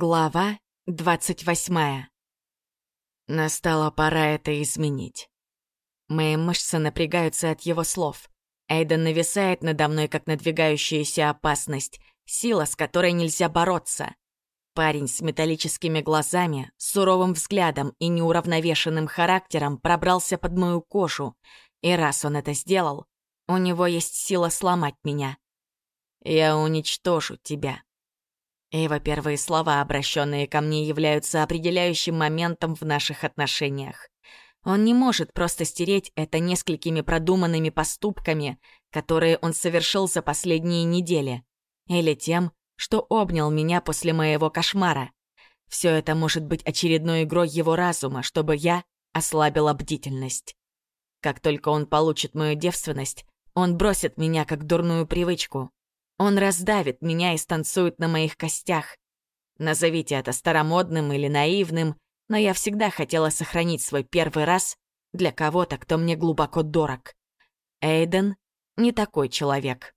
Глава двадцать восьмая. Настала пора это изменить. Мои мышцы напрягаются от его слов. Эйден нависает надо мной, как надвигающаяся опасность, сила, с которой нельзя бороться. Парень с металлическими глазами, суровым взглядом и неуравновешенным характером пробрался под мою кожу, и раз он это сделал, у него есть сила сломать меня. Я уничтожу тебя. Его первые слова, обращенные ко мне, являются определяющим моментом в наших отношениях. Он не может просто стереть это несколькими продуманными поступками, которые он совершил за последние недели, или тем, что обнял меня после моего кошмара. Все это может быть очередной игрой его разума, чтобы я ослабила бдительность. Как только он получит мою девственность, он бросит меня как дурную привычку. Он раздавит меня и станцует на моих костях. Назовите это старомодным или наивным, но я всегда хотела сохранить свой первый раз для кого-то, кто мне глубоко дорог. Эйден не такой человек.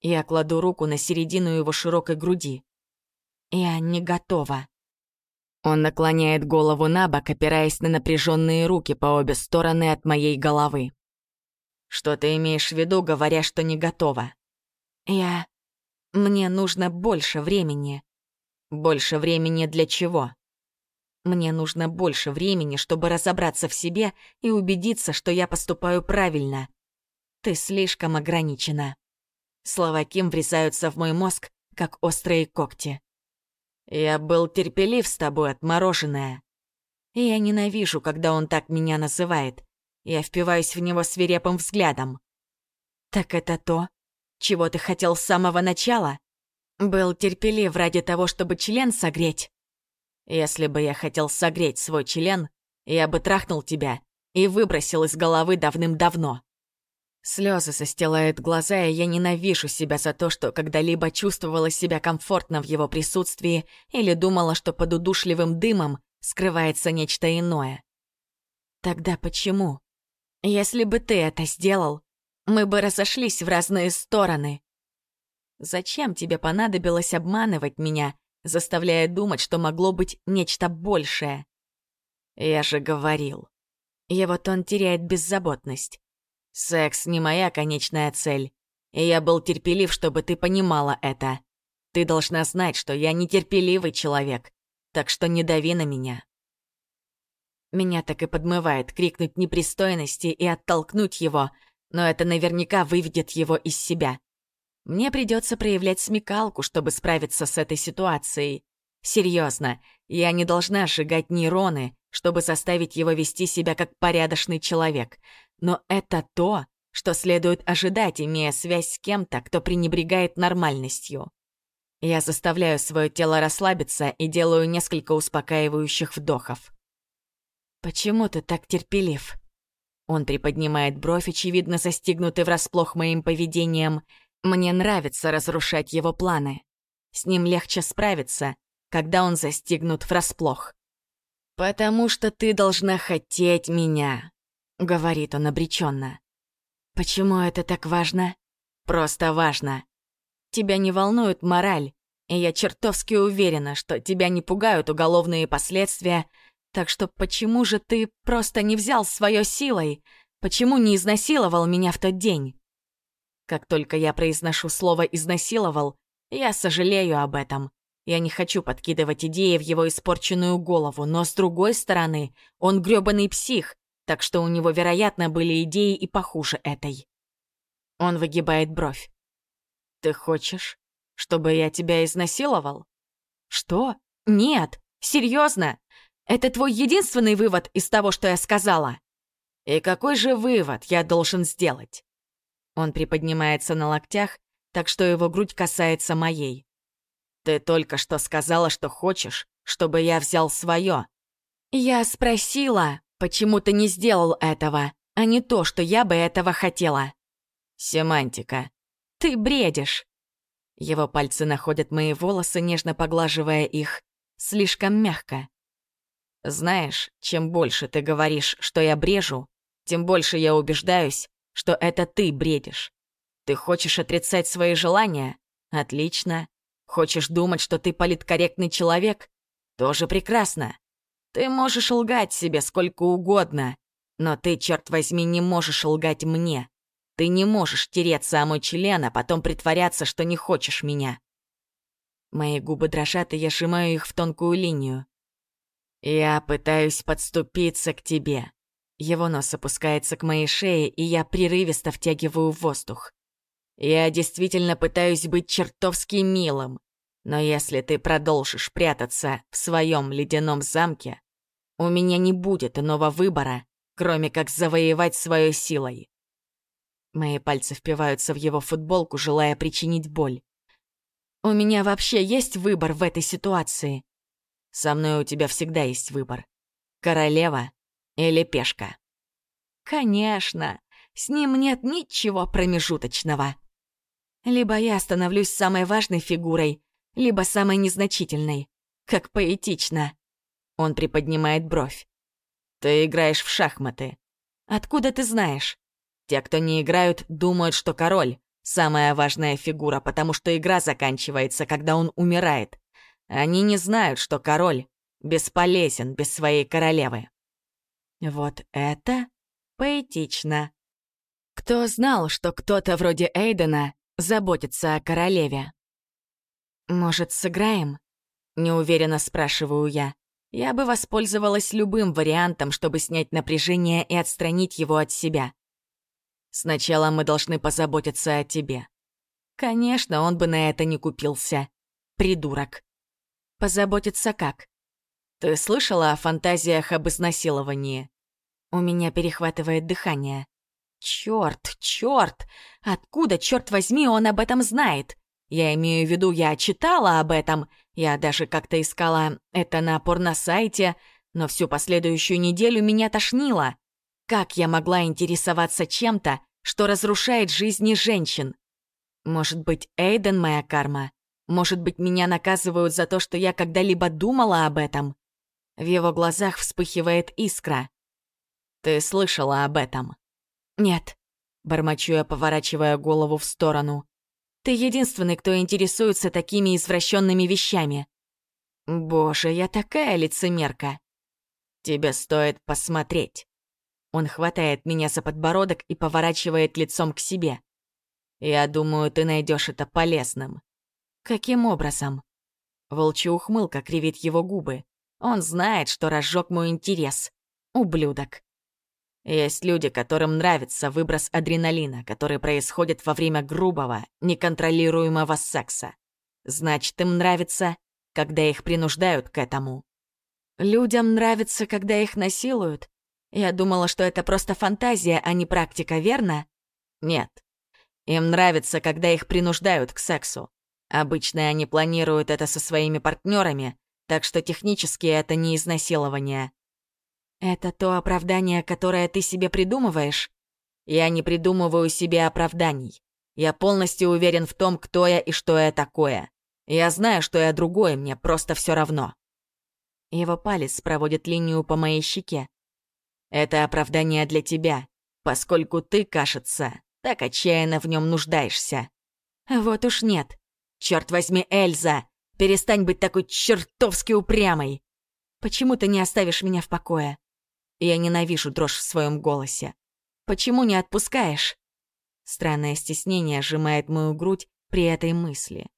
Я кладу руку на середину его широкой груди. Я не готова. Он наклоняет голову на бок, опираясь на напряженные руки по обе стороны от моей головы. Что ты имеешь в виду, говоря, что не готова? Я... Мне нужно больше времени. Больше времени для чего? Мне нужно больше времени, чтобы разобраться в себе и убедиться, что я поступаю правильно. Ты слишком ограничена. Слова Ким врезаются в мой мозг, как острые когти. Я был терпелив с тобой, отмороженная. Я ненавижу, когда он так меня называет. Я впиваюсь в него свирепым взглядом. Так это то, чего ты хотел с самого начала? Был терпелив ради того, чтобы член согреть? Если бы я хотел согреть свой член, я бы трахнул тебя и выбросил из головы давным-давно. Слезы застилают глаза, и я ненавижу себя за то, что когда-либо чувствовала себя комфортно в его присутствии или думала, что под удушливым дымом скрывается нечто иное. Тогда почему? Если бы ты это сделал, мы бы разошлись в разные стороны. Зачем тебе понадобилось обманывать меня, заставляя думать, что могло быть нечто большее? Я же говорил. Его тон теряет беззаботность. Секс не моя конечная цель, и я был терпелив, чтобы ты понимала это. Ты должна знать, что я нетерпеливый человек, так что не дави на меня. Меня так и подмывает крикнуть непристойности и оттолкнуть его — но это наверняка выведет его из себя. Мне придется проявлять смекалку, чтобы справиться с этой ситуацией. Серьезно, я не должна сжигать нейроны, чтобы заставить его вести себя как порядочный человек. Но это то, что следует ожидать, имея связь с кем-то, кто пренебрегает нормальностью. Я заставляю свое тело расслабиться и делаю несколько успокаивающих вдохов. «Почему ты так терпелив?» Он приподнимает бровь, очевидно застигнутый врасплох моим поведением. Мне нравится разрушать его планы. С ним легче справиться, когда он застигнут врасплох. «Потому что ты должна хотеть меня», — говорит он обреченно. «Почему это так важно?» «Просто важно. Тебя не волнует мораль, и я чертовски уверена, что тебя не пугают уголовные последствия, так что почему же ты просто не взял свое силой? Почему не изнасиловал меня в тот день? Как только я произношу слово «изнасиловал», я сожалею об этом. Я не хочу подкидывать идеи в его испорченную голову, но с другой стороны, он грёбаный псих, так что у него, вероятно, были идеи и похуже этой. Он выгибает бровь. «Ты хочешь, чтобы я тебя изнасиловал?» «Что? Нет! Серьезно! Это твой единственный вывод из того, что я сказала? И какой же вывод я должен сделать? Он приподнимается на локтях, так что его грудь касается моей. Ты только что сказала, что хочешь, чтобы я взял свое. Я спросила, почему ты не сделал этого, а не то, что я бы этого хотела. Семантика. Ты бредишь. Его пальцы находят мои волосы, нежно поглаживая их, слишком мягко. Знаешь, чем больше ты говоришь, что я брежу, тем больше я убеждаюсь, что это ты бредишь. Ты хочешь отрицать свои желания? Отлично. Хочешь думать, что ты политкорректный человек? Тоже прекрасно. Ты можешь лгать себе сколько угодно, но ты, черт возьми, не можешь лгать мне. Ты не можешь тереться о мой член, а потом притворяться, что не хочешь меня. Мои губы дрожат, и я сжимаю их в тонкую линию. Я пытаюсь подступиться к тебе. Его нос опускается к моей шее, и я прерывисто втягиваю воздух. Я действительно пытаюсь быть чертовски милым, но если ты продолжишь прятаться в своем ледяном замке, у меня не будет иного выбора, кроме как завоевать свою силой. Мои пальцы впиваются в его футболку, желая причинить боль. У меня вообще есть выбор в этой ситуации. Со мной у тебя всегда есть выбор. Королева или пешка. Конечно, с ним нет ничего промежуточного. Либо я становлюсь самой важной фигурой, либо самой незначительной. Как поэтично. Он приподнимает бровь. Ты играешь в шахматы. Откуда ты знаешь? Те, кто не играют, думают, что король — самая важная фигура, потому что игра заканчивается, когда он умирает. Они не знают, что король бесполезен без своей королевы. Вот это поэтично. Кто знал, что кто-то вроде Эйдена заботится о королеве? «Может, сыграем?» — неуверенно спрашиваю я. Я бы воспользовалась любым вариантом, чтобы снять напряжение и отстранить его от себя. Сначала мы должны позаботиться о тебе. Конечно, он бы на это не купился. Придурок. Позаботиться как? Ты слышала о фантазиях об изнасиловании? У меня перехватывает дыхание. Чёрт, чёрт! Откуда, чёрт возьми, он об этом знает? Я имею в виду, я читала об этом, я даже как-то искала это на порносайте, но всю последующую неделю меня тошнило. Как я могла интересоваться чем-то, что разрушает жизни женщин? Может быть, Эйден моя карма? Может быть, меня наказывают за то, что я когда-либо думала об этом? В его глазах вспыхивает искра. Ты слышала об этом? Нет. Бормочу я, поворачивая голову в сторону. Ты единственный, кто интересуется такими извращенными вещами. Боже, я такая лицемерка. Тебе стоит посмотреть. Он хватает меня за подбородок и поворачивает лицом к себе. Я думаю, ты найдешь это полезным. Каким образом? Волчья ухмылка кривит его губы. Он знает, что разжег мой интерес. Ублюдок. Есть люди, которым нравится выброс адреналина, который происходит во время грубого, неконтролируемого секса. Значит, им нравится, когда их принуждают к этому. Людям нравится, когда их насилуют? Я думала, что это просто фантазия, а не практика, верно? Нет. Им нравится, когда их принуждают к сексу. Обычно они планируют это со своими партнерами, так что технически это не изнасилование. Это то оправдание, которое ты себе придумываешь? Я не придумываю себе оправданий. Я полностью уверен в том, кто я и что я такое. Я знаю, что я другой, мне просто все равно. Его палец проводит линию по моей щеке. Это оправдание для тебя, поскольку ты, кажется, так отчаянно в нем нуждаешься. Вот уж нет. Черт возьми, Эльза, перестань быть такой чертовски упрямой. Почему ты не оставишь меня в покое? Я ненавижу дрожь в своем голосе. Почему не отпускаешь? Странное стеснение сжимает мою грудь при этой мысли.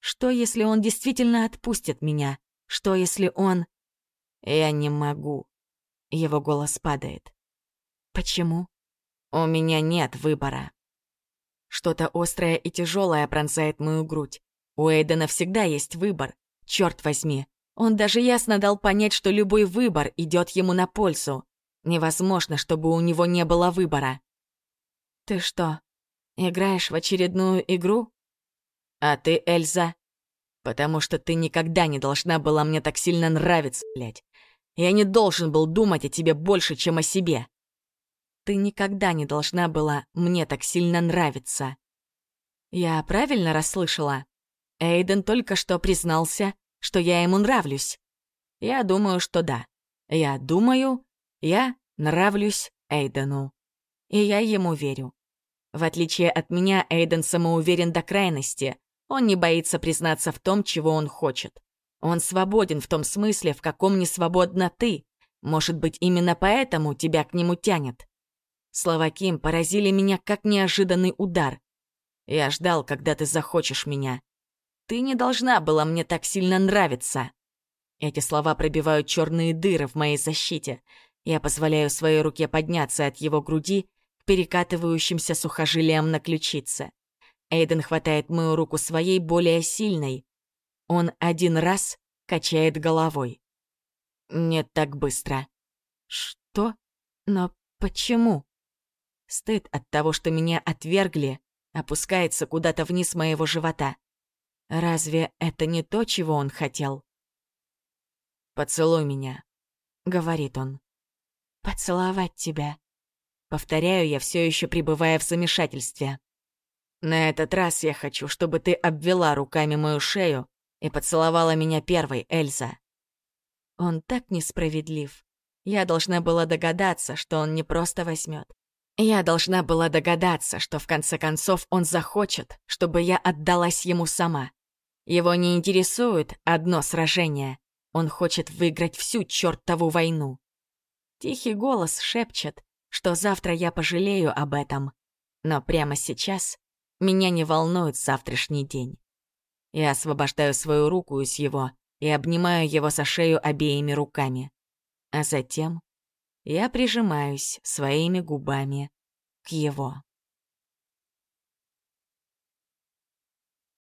Что, если он действительно отпустит меня? Что, если он... Я не могу. Его голос падает. Почему? У меня нет выбора. Что-то острое и тяжелое пронзает мою грудь. У Эйдена всегда есть выбор. Черт возьми. Он даже ясно дал понять, что любой выбор идет ему на пользу. Невозможно, чтобы у него не было выбора. Ты что, играешь в очередную игру? А ты, Эльза? Потому что ты никогда не должна была мне так сильно нравиться, блядь. Я не должен был думать о тебе больше, чем о себе. Ты никогда не должна была мне так сильно нравиться. Я правильно расслышала? Эйден только что признался, что я ему нравлюсь. Я думаю, что да. Я думаю, я нравлюсь Эйдену. И я ему верю. В отличие от меня, Эйден самоуверен до крайности. Он не боится признаться в том, чего он хочет. Он свободен в том смысле, в каком не свободна ты. Может быть, именно поэтому тебя к нему тянет. Слова Ким поразили меня как неожиданный удар. Я ждал, когда ты захочешь меня. Ты не должна была мне так сильно нравиться. Эти слова пробивают черные дыры в моей защите. Я позволяю своей руке подняться от его груди к перекатывающимся сухожилиям на ключице. Эйден хватает мою руку своей более сильной. Он один раз качает головой. Нет так быстро. Что? Но почему? Стыд от того, что меня отвергли, опускается куда-то вниз моего живота. Разве это не то, чего он хотел? «Поцелуй меня», — говорит он. «Поцеловать тебя», — повторяю я, все еще пребывая в замешательстве. «На этот раз я хочу, чтобы ты обвела руками мою шею и поцеловала меня первой, Эльза». Он так несправедлив. Я должна была догадаться, что он не просто возьмет. Я должна была догадаться, что в конце концов он захочет, чтобы я отдалась ему сама. Его не интересует одно сражение. Он хочет выиграть всю чертову войну. Тихий голос шепчет, что завтра я пожалею об этом. Но прямо сейчас меня не волнует завтрашний день. Я освобождаю свою руку из его и обнимаю его со шею обеими руками. А затем я прижимаюсь своими губами к его.